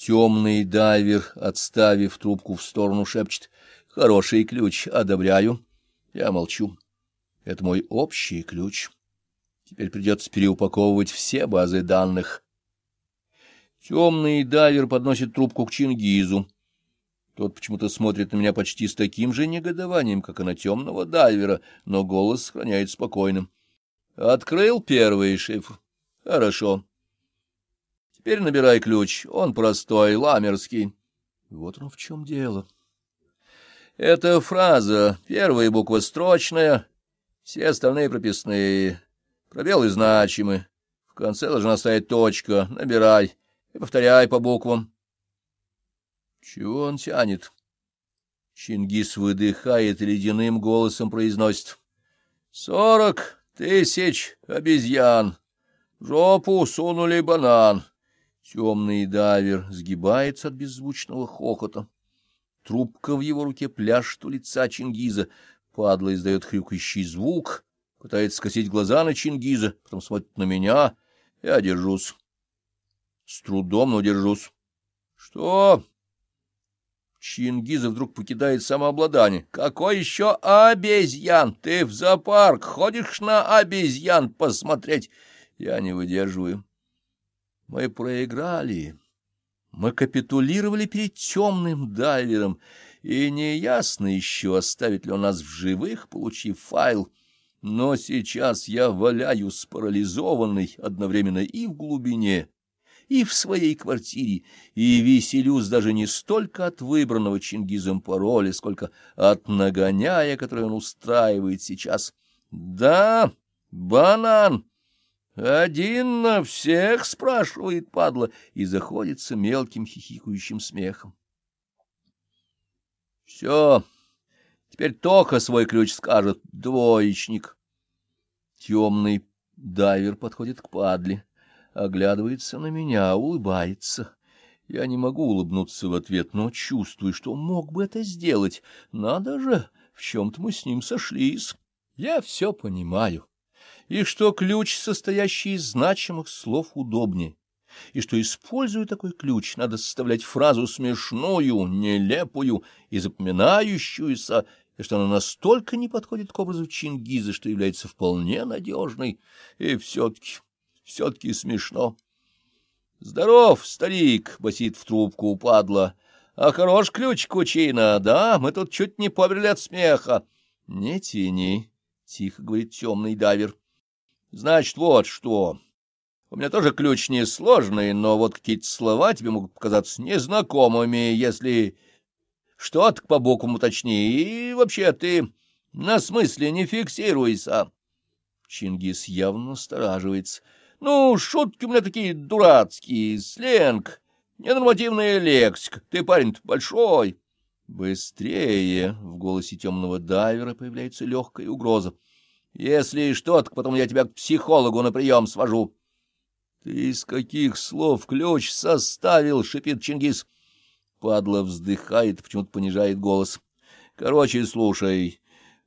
Темный дайвер, отставив трубку в сторону, шепчет. Хороший ключ, одобряю. Я молчу. Это мой общий ключ. Теперь придется переупаковывать все базы данных. Темный дайвер подносит трубку к Чингизу. Тот почему-то смотрит на меня почти с таким же негодованием, как и на темного дайвера, но голос сохраняет спокойным. Открыл первый шифр. Хорошо. Теперь набирай ключ. Он простой, ламерский. Вот оно в чем дело. Эта фраза, первая буква строчная, все остальные прописные. Пробелы значимы. В конце должна стоять точка. Набирай и повторяй по буквам. Чего он тянет? Чингис выдыхает и ледяным голосом произносит. Сорок тысяч обезьян. В жопу сунули банан. Темный дайвер сгибается от беззвучного хохота. Трубка в его руке пляшет у лица Чингиза. Падла издает хрюкающий звук, пытается скосить глаза на Чингиза, потом смотрит на меня. Я держусь. С трудом, но держусь. — Что? Чингиза вдруг покидает самообладание. — Какой еще обезьян? Ты в зоопарк ходишь на обезьян посмотреть? Я не выдерживаю. Мы проиграли. Мы капитулировали перед темным дайвером, и неясно еще, оставит ли он нас в живых, получив файл. Но сейчас я валяюсь парализованный одновременно и в глубине, и в своей квартире, и веселюсь даже не столько от выбранного Чингизом пароля, сколько от нагоняя, который он устраивает сейчас. «Да, банан!» «Один на всех?» — спрашивает падла и заходится мелким хихикающим смехом. «Все, теперь Тоха свой ключ скажет, двоечник». Темный дайвер подходит к падле, оглядывается на меня, улыбается. Я не могу улыбнуться в ответ, но чувствую, что мог бы это сделать. Надо же, в чем-то мы с ним сошлись. Я все понимаю и что ключ, состоящий из значимых слов, удобнее, и что, используя такой ключ, надо составлять фразу смешную, нелепую и запоминающуюся, и что она настолько не подходит к образу Чингиза, что является вполне надежной, и все-таки, все-таки смешно. «Здоров, старик!» — басит в трубку упадла. «А хорош ключ, кучина, да? Мы тут чуть не померли от смеха!» «Не тяни!» — тихо говорит темный дайвер. Значит, вот что. У меня тоже ключ несложный, но вот какие-то слова тебе могут показаться незнакомыми, если... Что так по буквам уточни, и вообще ты на смысле не фиксируйся. Чингис явно настораживается. Ну, шутки у меня такие дурацкие, сленг, ненормативная лексика. Ты парень большой. Быстрее! В голосе темного дайвера появляется легкая угроза. Если что, так потом я тебя к психологу на прием свожу. — Ты из каких слов ключ составил? — шипит Чингис. Падла вздыхает, почему-то понижает голос. — Короче, слушай.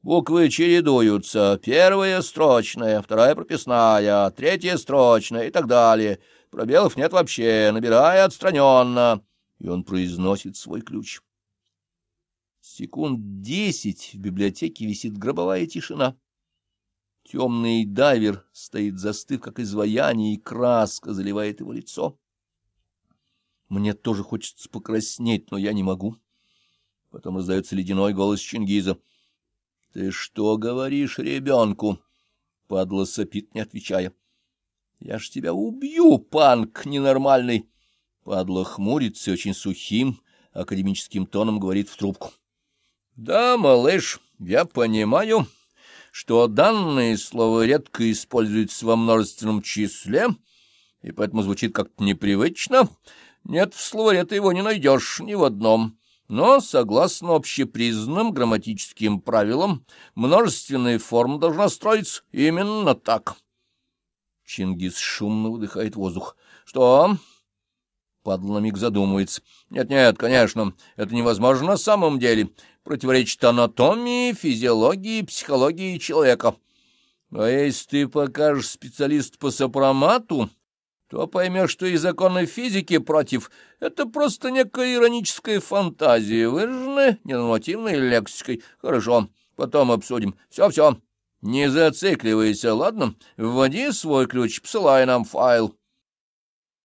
Буквы чередуются. Первая строчная, вторая прописная, третья строчная и так далее. Пробелов нет вообще. Набирай отстраненно. И он произносит свой ключ. Секунд десять в библиотеке висит гробовая тишина. Темный дайвер стоит застыв, как изваяние, и краска заливает его лицо. Мне тоже хочется покраснеть, но я не могу. Потом раздается ледяной голос Чингиза. — Ты что говоришь ребенку? — падла сопит, не отвечая. — Я ж тебя убью, панк ненормальный! Падла хмурится очень сухим, академическим тоном говорит в трубку. — Да, малыш, я понимаю что данное слово редко используется во множественном числе, и поэтому звучит как-то непривычно. Нет, в словаре ты его не найдешь ни в одном. Но, согласно общепризнанным грамматическим правилам, множественная форма должна строиться именно так. Чингис шумно выдыхает воздух. — Что? Падла миг задумывается. Нет-нет, конечно, это невозможно на самом деле. Противоречит анатомии, физиологии, психологии человека. А если ты покажешь специалист по сопромату, то поймешь, что и законы физики против. Это просто некая ироническая фантазия, выраженная ненормативной лексикой. Хорошо, потом обсудим. Все-все, не зацикливайся, ладно? Вводи свой ключ, посылай нам файл.